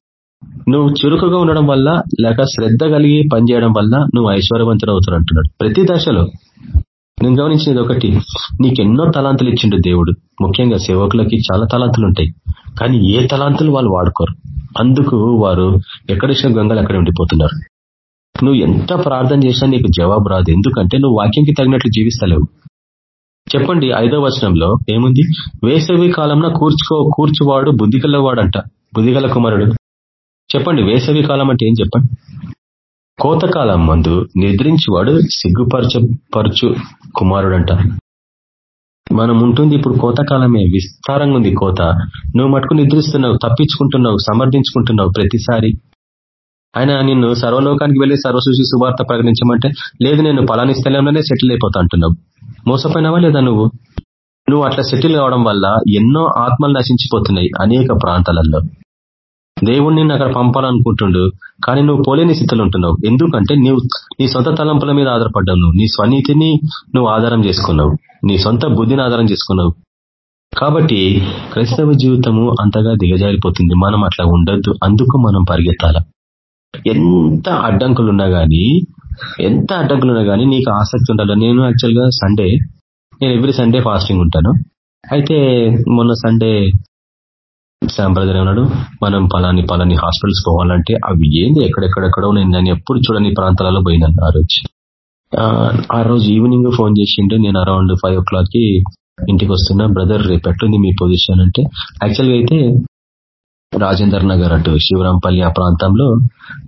నువ్వు చురుకుగా ఉండడం వల్ల లేక శ్రద్ధ కలిగి పనిచేయడం వల్ల నువ్వు ఐశ్వర్యవంతుడు అవుతాడు అంటున్నాడు. ప్రతి దశలో. నేను గమనించినది ఒకటి నీకెన్నో తలాంతులు ఇచ్చిండు దేవుడు. ముఖ్యంగా సేవకులకి చాలా తలాంతులు ఉంటాయి. కానీ ఏ తలాంతులు వాళ్ళు వాడుకోరు. అందుకు వారు ఎక్కడిచ్చిన గంగలు అక్కడ ఉండిపోతున్నారు. నువ్వు ఎంత ప్రార్థన చేసినా నీకు జవాబు రాదు. ఎందుకంటే నువ్వు వాక్యంకి తగినట్లు జీవిస్తలేవు. చెప్పండి ఐదో వచనంలో ఏముంది? వేసవి కాలంలో కూర్చుకో కూర్చువాడు బుద్ధిగల అంట బుద్ధిగల కుమారుడు. చెప్పండి వేసవి కాలం అంటే ఏం చెప్పండి? కోతకాలం మందు నిద్రించేవాడు సిగ్గుపరచపరచు కుమారుడంట. మనం ఉంటుంది ఇప్పుడు కోతకాలమే విస్తారంగా ఉంది కోత. నువ్వు మటుకు నిద్రిస్తున్నావు తప్పించుకుంటున్నావు సమర్థించుకుంటున్నావు ప్రతిసారి. ఆయన నిన్ను సర్వలోకానికి వెళ్ళి సర్వసూచి సువార్త ప్రకటించమంటే లేదు నేను పలాని స్థలంలోనే సెటిల్ అయిపోతా అంటున్నావు. మోసపోయినావా లేదా నువ్వు? నువ్వు అట్లా సెటిల్ కావడం వల్ల ఎన్నో ఆత్మలు నశించిపోతున్నాయి అనేక ప్రాంతాలలో. దేవుణ్ణి అక్కడ పంపాలనుకుంటుండు కానీ నువ్వు పోలేని స్థితిలో ఉంటున్నావు. ఎందుకంటే నీవు నీ సొంత తలంపుల మీద ఆధారపడ్డావు. నువ్వు నీ స్వనీతిని నువ్వు ఆధారం చేసుకున్నావు. నీ సొంత బుద్ధిని ఆధారం చేసుకున్నావు. కాబట్టి క్రైస్తవ జీవితము అంతగా దిగజారిపోతుంది. మనం అట్లా ఉండొద్దు. అందుకు మనం పరిగెత్తాల? ఎంత అడ్డంకులున్నా గానీ ఎంత అడ్డంకులున్నా గానీ నీకు ఆసక్తి ఉండాలి? నేను యాక్చువల్గా సండే నేను ఎవ్రీ సండే ఫాస్టింగ్ ఉంటాను. అయితే మొన్న సండే సాంప్రదాయం ఉన్నాడు మనం పలాని పలాని హాస్పిటల్స్ పోవాలంటే అవి ఏంది? ఎక్కడెక్కడెక్కడో నేను ఎప్పుడు చూడని ప్రాంతాలలో పోయినాను ఆ రోజు ఆ రోజు ఈవినింగ్ ఫోన్ చేసిండు. నేను అరౌండ్ ఫైవ్ ఓ క్లాక్కి ఇంటికి వస్తున్నా. బ్రదర్ రేపు ఎట్లుంది మీ పొజిషన్ అంటే? యాక్చువల్గా అయితే రాజేందర్ నగర్ అటు శివరాంపల్లి ఆ ప్రాంతంలో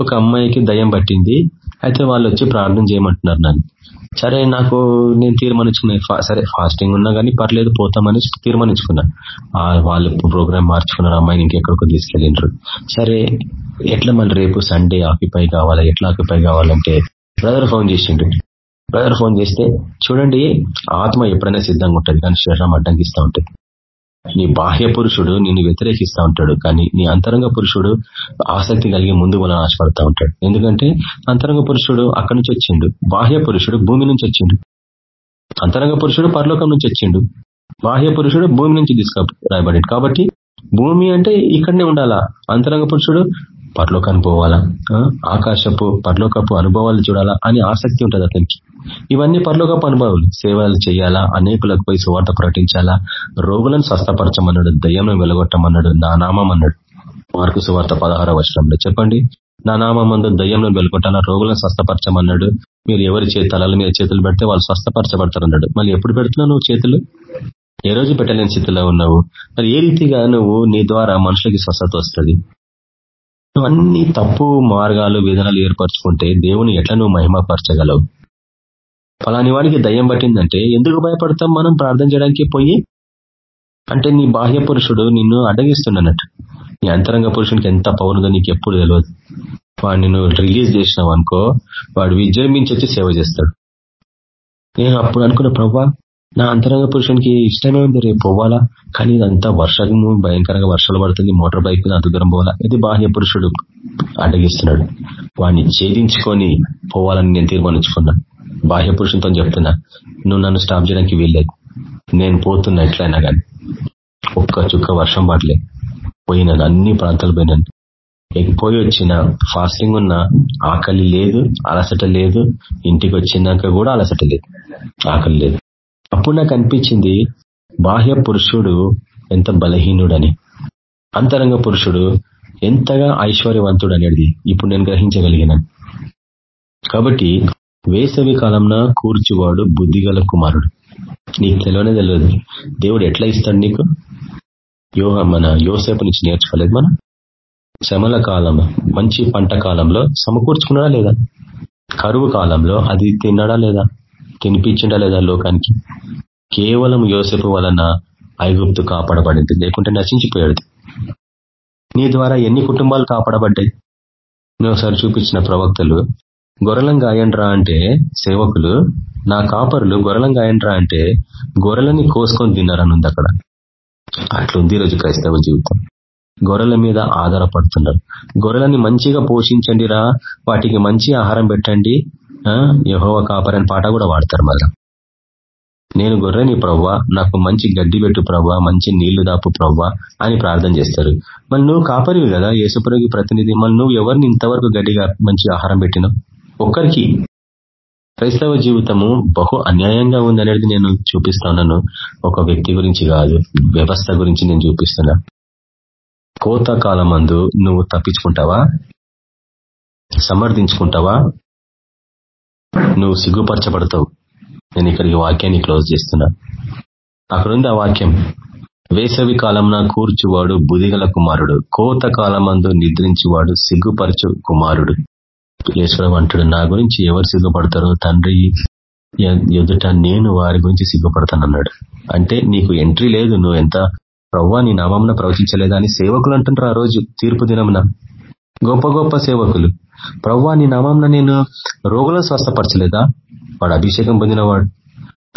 ఒక అమ్మాయికి దయ్యం పట్టింది. అయితే వాళ్ళు వచ్చి ప్రార్థన చేయమంటున్నారు నన్ను. సరే నాకు నేను తీర్మానించుకున్నా సరే ఫాస్టింగ్ ఉన్నా కానీ పర్లేదు పోతామని తీర్మానించుకున్నా. వాళ్ళు ప్రోగ్రామ్ మార్చుకున్నారు అమ్మాయిని ఇంకెక్కడికో తీసుకెళ్ళిండ్రు. సరే ఎట్లా మళ్ళీ రేపు సండే ఆక్యుపై కావాలా ఎట్లా ఆక్యుపై కావాలంటే బ్రదర్ ఫోన్ చేసిండు. బ్రదర్ ఫోన్ చేస్తే చూడండి ఆత్మ ఎప్పుడైనా సిద్ధంగా ఉంటుంది కానీ శరీరం అడ్డంకిస్తూ ఉంటుంది. నీ బాహ్య పురుషుడు నిన్ను వ్యతిరేకిస్తూ ఉంటాడు కానీ నీ అంతరంగ పురుషుడు ఆసక్తి కలిగి ముందు వలన ఆశపడతా ఉంటాడు. ఎందుకంటే అంతరంగ పురుషుడు అక్కడి నుంచి వచ్చిండు బాహ్య పురుషుడు భూమి నుంచి వచ్చిండు. అంతరంగ పురుషుడు పరలోకం నుంచి వచ్చిండు బాహ్య పురుషుడు భూమి నుంచి తీసుకురాబడి కాబట్టి భూమి అంటే ఇక్కడనే ఉండాలా? అంతరంగ పురుషుడు పరలోకానికి పోవాలా? ఆకాశపు పరలోకపు అనుభవాలు చూడాలా అని ఆసక్తి ఉంటుంది అతనికి. ఇవన్నీ పరలోకపు అనుభవాలు. సేవలు చేయాలా? అనేకులకు పోయి సువార్త ప్రకటించాలా? రోగులను స్వస్థపరచమన్నాడు దయ్యంలో వెలగొట్టమన్నాడు నా నామం అన్నాడు మార్కు సువార్త పదహార వర్షంలో చెప్పండి. నా నామందు దయ్యంలో వెలగొట్టాలా? రోగులను స్వస్థపరచమన్నాడు. మీరు ఎవరి చేతి తలల మీద చేతులు పెడితే వాళ్ళు స్వస్థపరచబడతారు అన్నాడు మళ్ళీ ఎప్పుడు పెడుతున్నావు నువ్వు చేతులు? ఏ రోజు పెట్టలేని స్థితిలో ఉన్నావు? మరి ఏ రీతిగా నువ్వు నీ ద్వారా మనుషులకి స్వస్థత వస్తుంది? అన్ని తప్పు మార్గాలు విధానాలు ఏర్పరచుకుంటే దేవుని ఎట్లా నువ్వు మహిమపరచగలవు? ఫలాని వాడికి దయ్యం పట్టిందంటే ఎందుకు భయపడతాం మనం ప్రార్థన చేయడానికి పోయి? అంటే నీ బాహ్య పురుషుడు నిన్ను అడ్డగిస్తున్నట్టు నీ అంతరంగ పురుషునికి ఎంత పవర్ నీకు ఎప్పుడు తెలియదు వాడిని నువ్వు రిలీజ్ చేసినావు అనుకో వాడు విజృంభించి వచ్చి సేవ చేస్తాడు. నేను అప్పుడు అనుకున్న ప్రభా నా అంతరంగ పురుషునికి ఇష్టమే ఉంది రేపు పోవాలా? కానీ ఇదంతా వర్షము భయంకరంగా వర్షాలు పడుతుంది. మోటార్ బైక్ అంత దూరం పోవాలా? ఇది బాహ్య పురుషుడు అడ్డగిస్తున్నాడు వాడిని ఛేదించుకొని పోవాలని నేను తీర్మానించుకున్నా. బాహ్య పురుషునితో చెప్తున్నా. నువ్వు నన్ను స్టాప్ చేయడానికి వీల్లేదు. నేను పోతున్నా ఎట్లయినా కానీ ఒక్క చుక్క వర్షం పడలే. పోయినాను అన్ని ప్రాంతాలు పోయినాను. పోయి వచ్చిన ఫాస్టింగ్ ఉన్న ఆకలి లేదు అలసట లేదు. ఇంటికి వచ్చినాక కూడా అలసట లేదు. ఆకలి లేదు. అప్పుడు నాకు అనిపించింది బాహ్య పురుషుడు ఎంత బలహీనుడని. అంతరంగ పురుషుడు ఎంతగా ఐశ్వర్యవంతుడు అనేది ఇప్పుడు నేను గ్రహించగలిగిన. కాబట్టి వేసవి కాలంన కూర్చువాడు బుద్ధిగల కుమారుడు. నీకు తెలియనే తెలియదు. దేవుడు ఎట్లా ఇస్తాడు నీకు? యోహ మన యోసేపు నుంచి నేర్చుకోలేదు మనం? శ్రమల కాలం మంచి పంట కాలంలో సమకూర్చుకున్నాడా లేదా? కరువు కాలంలో అది తిన్నాడా లేదా? తినిపించిండా లేదా లోకానికి? కేవలం యోసేపు వలన ఐగుప్తు కాపాడబడింది లేకుంటే నశించిపోయాడు. నీ ద్వారా ఎన్ని కుటుంబాలు కాపాడబడ్డాయి? నేను ఒకసారి చూపించిన ప్రవక్తలు గొర్రెలం గాయండ్రా అంటే సేవకులు నా కాపరులు గొర్రెలం గాయండ్రా అంటే గొర్రెలని కోసుకొని తిన్నారని ఉంది అక్కడ. అట్లుంది ఈరోజు క్రైస్తవ జీవితం. గొర్రెల మీద ఆధారపడుతున్నారు. గొర్రెలని మంచిగా పోషించండిరా వాటికి మంచి ఆహారం పెట్టండి యహోవ కాపరని పాట కూడా వాడతారు మళ్ళా. నేను గొర్రెని ప్రవ్వా నాకు మంచి గడ్డి పెట్టు ప్రవ్వా మంచి నీళ్ళు దాపు ప్రవ్వా అని ప్రార్థన చేస్తారు. మళ్ళీ నువ్వు కాపరివి కదా యేసుపురగి ప్రతినిధి. మళ్ళీ నువ్వు ఎవరిని ఇంతవరకు గడ్డిగా మంచి ఆహారం పెట్టినావు? ఒక్కరికి. క్రైస్తవ జీవితము బహు అన్యాయంగా ఉందనేది నేను చూపిస్తున్నాను ఒక వ్యక్తి గురించి కాదు వ్యవస్థ గురించి నేను చూపిస్తున్నా. కోత కాలమందు నువ్వు తప్పించుకుంటావా? సమర్థించుకుంటావా? నువ్వు సిగ్గుపరచబడతావు. నేను ఇక్కడికి వాక్యాన్ని క్లోజ్ చేస్తున్నా. అక్కడుంది ఆ వాక్యం. వేసవి కాలంన కూర్చువాడు బుదిగల కుమారుడు. కోత కాలమందు నిద్రించువాడు సిగ్గుపరచు కుమారుడు. ఈశ్వరం అంటాడు నా గురించి ఎవరు సిగ్గుపడతారో? తండ్రి ఎదుట నేను వారి గురించి సిగ్గుపడతానన్నాడు. అంటే నీకు ఎంట్రీ లేదు నువ్వు ఎంత ప్రవ్వా నీ నామంన ప్రవచించలేదా? అని సేవకులు అంటుంటారు ఆ రోజు తీర్పు దినమున. గొప్ప గొప్ప సేవకులు. ప్రవ్వా నీ నామంన నేను రోగులను స్వస్థపరచలేదా? వాడు అభిషేకం పొందినవాడు.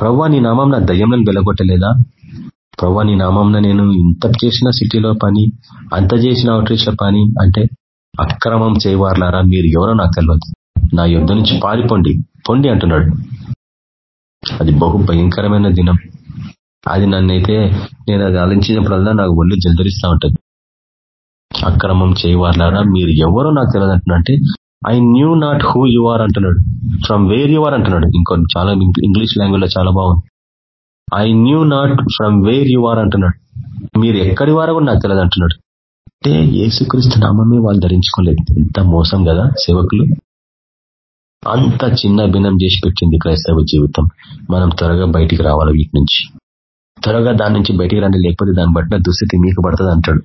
ప్రవ్వా నీ నామంన దయ్యంలను వెలగొట్టలేదా? ప్రవ్వా నీ నామంన నేను ఇంత చేసిన సిటీలో పని అంత చేసిన అవుట్రీచ్ పని అంటే అక్రమం చేయవారులారా? మీరు ఎవరో నాకు తెలియదు నా యుద్ధ నుంచి పారిపోండి పొండి అంటున్నాడు. అది బహు భయంకరమైన దినం. అది నన్నైతే నేను అది ఆలోచించినప్పుడల్లా నాకు ఒళ్ళు జల్దరిస్తూ ఉంటుంది. అక్రమం చేయవారులారా? మీరు ఎవరో నాకు తెలియదు అంటున్నారంటే I knew not who you are అంటున్నాడు. ఫ్రమ్ వేర్ యు ఆర్ అంటున్నాడు. ఇంకో చాలా ఇంగ్లీష్ లాంగ్వేజ్లో చాలా బాగుంది. I knew not from where you are అంటున్నాడు. మీరు ఎక్కడి వారో కూడా నాకు తెలియదు అంటున్నాడు అంటే ఏసుక్రీస్తు నామమే వాళ్ళు ధరించుకోలేదు. ఎంత మోసం కదా సేవకులు. అంత చిన్న భిన్నం చేసి పెట్టింది క్రైస్తవ జీవితం. మనం త్వరగా బయటికి రావాలి వీటి నుంచి. త్వరగా దాని నుంచి బయటికి రండి లేకపోతే దాన్ని బట్టిన దుస్థితి మీకు పడుతుంది అంటాడు.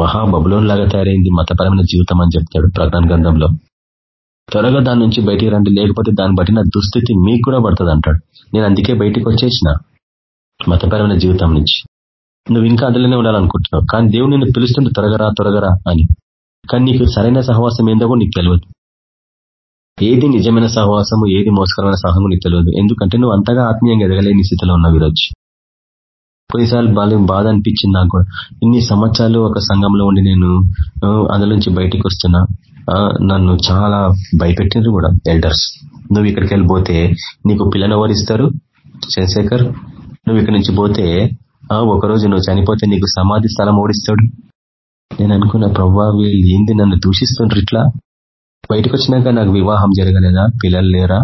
మహాబబులోన్ లాగా తయారైంది మతపరమైన జీవితం అని చెప్తాడు ప్రకటన గ్రంథంలో. త్వరగా దాని నుంచి బయటికి రండి లేకపోతే దాన్ని బట్టిన దుస్థితి మీకు కూడా పడుతుంది అంటాడు నేను అందుకే బయటికి వచ్చేసిన మతపరమైన జీవితం నుంచి. నువ్వు ఇంకా అందులోనే ఉండాలనుకుంటున్నావు కానీ దేవుడు నిన్ను పిలుస్తుంటే త్వరగరా త్వరగరా అని. కానీ నీకు సరైన సహవాసం ఏందో కూడా నీకు తెలియదు. ఏది నిజమైన సహవాసము ఏది మోసకరమైన సహము నీకు తెలియదు. ఎందుకంటే నువ్వు అంతగా ఆత్మీయంగా ఎదగలేని స్థితిలో ఉన్నావు ఈరోజు. కొన్నిసార్లు బాగా బాధ అనిపించింది నాకు కూడా. ఇన్ని సంవత్సరాలు ఒక సంఘంలో ఉండి నేను అందులోంచి బయటికి వస్తున్నా. నన్ను చాలా భయపెట్టినారు కూడా ఎల్డర్స్ నువ్వు ఇక్కడికి వెళ్ళిపోతే నీకు పిల్లని ఎవరిస్తారు చంద్రశేఖర్ నువ్వు ఇక్కడి నుంచి పోతే ఒకరోజు నువ్వు చనిపోతే నీకు సమాధి స్థలం ఓడిస్తాడు నేను అనుకున్న ప్రవ్వా వీళ్ళు ఏంది నన్ను దూషిస్తుండ్రు ఇట్లా? బయటకు వచ్చినాక నాకు వివాహం జరగలేదా? పిల్లలు లేరా?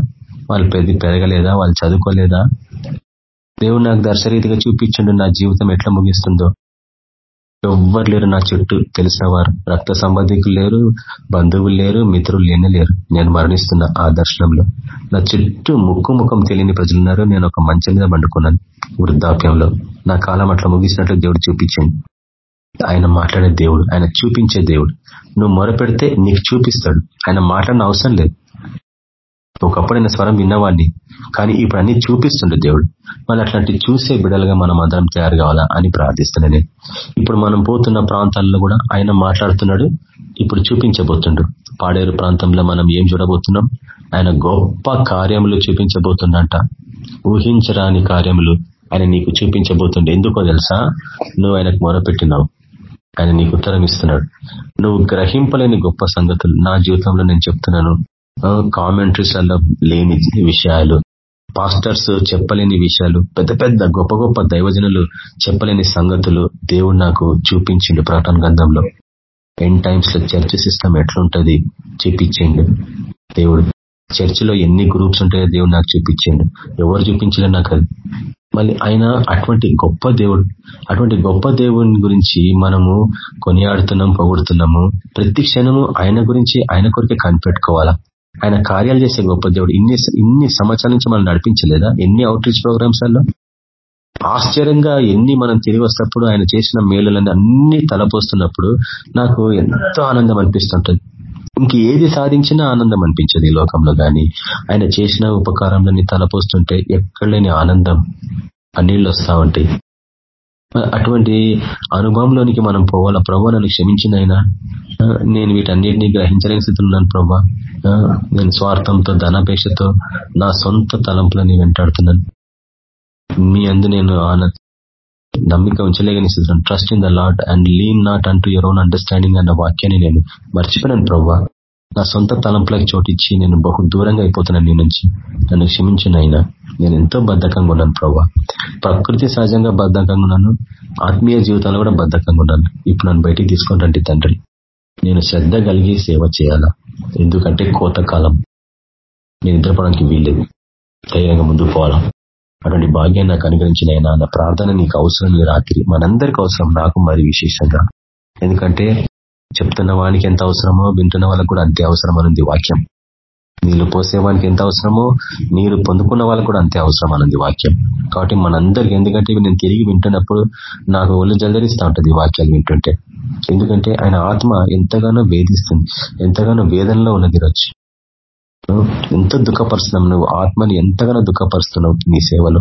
వాళ్ళు పెద్ద పెరగలేదా? వాళ్ళు చదువుకోలేదా? దేవుడు నాకు దర్శరీతిగా చూపించండు నా జీవితం ఎట్లా ముగిస్తుందో. ఎవ్వరు లేరు నా చుట్టూ తెలిసిన వారు. రక్త సంబంధికులు లేరు బంధువులు లేరు మిత్రులు లేనే లేరు. నేను మరణిస్తున్నా ఆ దర్శనంలో. నా చుట్టూ ముక్కు ముఖం తెలియని ప్రజలున్నారు నేను ఒక మంచం మీద పండుకున్నాను. వృద్ధాప్యంలో. నా కాలం అట్లా ముగిసినట్లు దేవుడు చూపించండి. ఆయన మాట్లాడే దేవుడు ఆయన చూపించే దేవుడు. నువ్వు మొరపెడితే నీకు చూపిస్తాడు. ఆయన మాట్లాడిన అవసరం లేదు. ఒకప్పుడు ఆయన స్వరం విన్నవాడిని కానీ ఇప్పుడు అన్ని చూపిస్తుండే దేవుడు. మళ్ళీ అట్లాంటి చూసే బిడలుగా మనం అందరం తయారు కావాలా అని ప్రార్థిస్తున్నాను ఇప్పుడు మనం పోతున్న ప్రాంతాల్లో కూడా ఆయన మాట్లాడుతున్నాడు ఇప్పుడు చూపించబోతుండు. పాడేరు ప్రాంతంలో మనం ఏం చూడబోతున్నాం? ఆయన గొప్ప కార్యములు చూపించబోతుండంట. ఊహించరాని కార్యములు ఆయన నీకు చూపించబోతుండే. ఎందుకో తెలుసా? నువ్వు ఆయనకు మొరపెట్టినావు. ఆయన నీకు ఉత్తరం ఇస్తున్నాడు. నువ్వు గ్రహింపలేని గొప్ప సంగతులు నా జీవితంలో నేను చెప్తున్నాను. కామెంట్రీస్లలో లేని విషయాలు. పాస్టర్స్ చెప్పలేని విషయాలు పెద్ద పెద్ద గొప్ప గొప్ప దైవజనులు చెప్పలేని సంగతులు దేవుడు నాకు చూపించిండు ప్రకటన గంధంలో ఎన్ టైమ్స్లో చర్చ్ సిస్టమ్ ఎట్లుంటది చూపించిండు దేవుడు. చర్చిలో ఎన్ని గ్రూప్స్ ఉంటాయో దేవుడు నాకు చూపించిండు. ఎవరు చూపించలే నాకు అది మళ్ళీ ఆయన అటువంటి గొప్ప దేవుడు అటువంటి గొప్ప దేవుని గురించి మనము కొనియాడుతున్నాం పొగుడుతున్నాము. ప్రతి క్షణము ఆయన గురించి ఆయన కొరికే కనిపెట్టుకోవాలా? ఆయన కార్యాలు చేసే గొప్ప దేవుడు. ఇన్ని ఇన్ని సంవత్సరాల నుంచి మనం నడిపించలేదా? ఎన్ని అవుట్ రీచ్ ప్రోగ్రామ్స్ అల్లో? ఆశ్చర్యంగా ఎన్ని మనం తిరిగి వస్తున్నప్పుడు ఆయన చేసిన మేలులన్నీ అన్ని తలపోస్తున్నప్పుడు నాకు ఎంతో ఆనందం అనిపిస్తుంటది. ఇంక ఏది సాధించినా ఆనందం అనిపించదు ఈ లోకంలో కానీ ఆయన చేసిన ఉపకారంలోని తలపోస్తుంటే ఎక్కడ ఆనందం అన్నిళ్ళు వస్తా ఉంటాయి. అటువంటి అనుభవంలోనికి మనం పోవాలా? ప్రభా నన్ను క్షమించిందైనా నేను వీటన్నిటినీ గ్రహించలేని స్థితిలో ఉన్నాను ప్రభా. నేను స్వార్థంతో ధనాపేక్షతో నా సొంత తలంపులని వెంటాడుతున్నాను మీ అందు నేను ఆనంద నమ్మిక ఉంచలేని స్థితిలో trust in the Lord and lean not unto your own understanding అన్న వాక్యాన్ని నేను మర్చిపోయాను ప్రభా. నా సొంత తలంపులకు చోటిచ్చి నేను బహు దూరంగా అయిపోతున్నాను నీ నుంచి నన్ను క్షమించినైనా నేను ఎంతో బద్ధకంగా ఉన్నాను ప్రభా ప్రకృతి సహజంగా బద్ధకంగా ఉన్నాను. ఆత్మీయ జీవితంలో కూడా బద్ధకంగా ఉన్నాను. ఇప్పుడు నన్ను బయటికి తీసుకుని రండి తండ్రి. నేను శ్రద్ధ కలిగి సేవ చేయాలా? ఎందుకంటే కోత కాలం. నేను నిద్రపోవడానికి వీల్లేదు. ధైర్యంగా ముందుకు పోవాలా? అటువంటి భాగ్యాన్ని నాకు అనుగ్రహించిన నా ప్రార్థన నీకు అవసరం రాత్రి. మనందరికి అవసరం నాకు మరి విశేషంగా. ఎందుకంటే చెప్తున్న వానికి ఎంత అవసరమో వింటున్న వాళ్ళకు కూడా అంతే అవసరం అనుంది వాక్యం నీళ్ళు పోసేవానికి ఎంత అవసరమో నీరు పొందుకున్న వాళ్ళకు కూడా అంతే అవసరం అనుంది వాక్యం. కాబట్టి మనందరికి ఎందుకంటే నేను తిరిగి వింటున్నప్పుడు నాకు ఒళ్ళు జల్దరిస్తూ ఉంటుంది వాక్యాలు వింటుంటే. ఎందుకంటే ఆయన ఆత్మ ఎంతగానో వేధిస్తుంది ఎంతగానో వేదనలో ఉన్నది రోజు ఎంత దుఃఖపరుస్తున్నావు నువ్వు ఆత్మని ఎంతగానో దుఃఖపరుస్తున్నావు నీ సేవలో.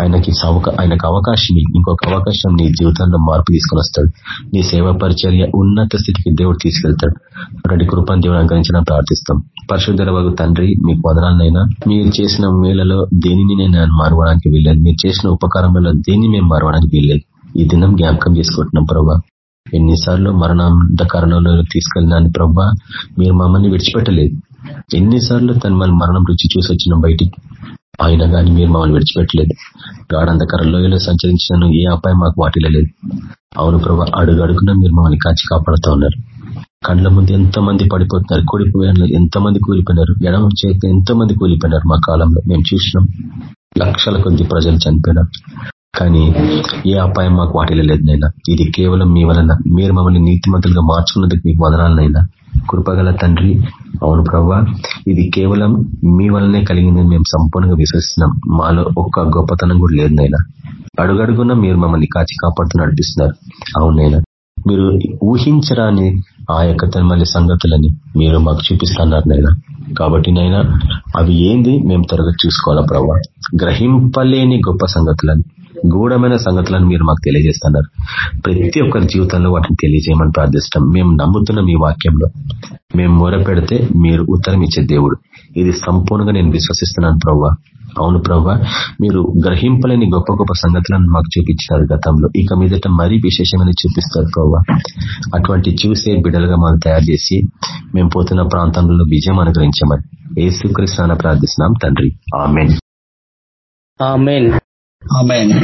ఆయనకి ఆయనకు అవకాశం ఇంకొక అవకాశం నీ జీవితంలో మార్పు తీసుకొని వస్తాడు. నీ సేవా పరిచర్య ఉన్నత స్థితికి దేవుడు తీసుకెళ్తాడు. అటువంటి కృపను దేవుడు అనుకరించడం ప్రార్థిస్తాం. పరిశుద్ధ వరకు తండ్రి మీకు వదనాలనైనా మీరు చేసిన మేలలో దేనిని నేను మారవడానికి వీల్లేదు. మీరు చేసిన ఉపకారంలో దేన్ని మేము మారవడానికి వీల్లేదు. ఈ దినం జ్ఞాపకం చేసుకుంటున్నాం ప్రభా. ఎన్నిసార్లు మరణాంధకరణలో తీసుకెళ్ళినాను ప్రభా మీరు మమ్మల్ని విడిచిపెట్టలేదు. ఎన్నిసార్లు తను మళ్ళీ మరణం రుచి చూసి వచ్చిన బయటికి. ఆయన కానీ మీరు మమ్మల్ని విడిచిపెట్టలేదు. గాఢంధకర లోయలో సంచరించినను ఏ అపాయం మాకు వాటిలో లేదు. అవును ప్రభా అడుగడుగున మీరు మమ్మల్ని కాచి కాపాడుతూ ఉన్నారు. కండ్ల ముందు ఎంతమంది పడిపోతున్నారు కూలిపోయిన ఎంతమంది కూలిపోయినారు ఎడమ చేతి ఎంతమంది కూలిపోయినారు మా కాలంలో మేము చూసినాం. లక్షల కొద్ది ప్రజలు చనిపోయినారు. కానీ ఏ అపాయం మాకు వాటిలో లేదు నైనా. ఇది కేవలం మీ వలన. మీరు మమ్మల్ని నీతిమంతులుగా మార్చుకున్నందుకు మీకు వదనాలనైనా కృపగల తండ్రి. అవును ప్రభా ఇది కేవలం మీ వల్లనే కలిగిందని మేము సంపూర్ణంగా విశ్వసిస్తున్నాం. మాలో ఒక్క గొప్పతనం కూడా లేదు నైనా అడుగడుగున మీరు మమ్మల్ని కాచి కాపాడుతూ నడిపిస్తున్నారు. అవునైనా మీరు ఊహించరాని ఆ యొక్క మళ్ళీ సంగతులని మీరు మాకు చూపిస్తున్నారు నైనా కాబట్టి నైనా అవి ఏంది మేము త్వరగా చూసుకోవాలా ప్రభా గ్రహింపలేని గొప్ప సంగతులని గూఢమైన సంగతులను మీరు మాకు తెలియజేస్తున్నారు. ప్రతి ఒక్కరి జీవితంలో వాటిని తెలియజేయమని ప్రార్థిస్తాం. మేము నమ్ముతున్న మీ వాక్యంలో. మేము మొర మీరు ఉత్తరం ఇచ్చే దేవుడు. ఇది సంపూర్ణంగా నేను విశ్వసిస్తున్నాను ప్రవ్వా. అవును ప్రవ్వా మీరు గ్రహింపలేని గొప్ప గొప్ప సంగతులను మాకు చూపించారు గతంలో. ఇక మీదట మరీ విశేషంగానే చూపిస్తారు ప్రవ్వా అటువంటి చూసే బిడలుగా మనం తయారు చేసి మేము పోతున్న ప్రాంతంలో విజయం అనుగ్రహించమని ఏసుకృష్ణ ప్రార్థిస్తున్నాం తండ్రి. ఆమెన్. ఆమెన్.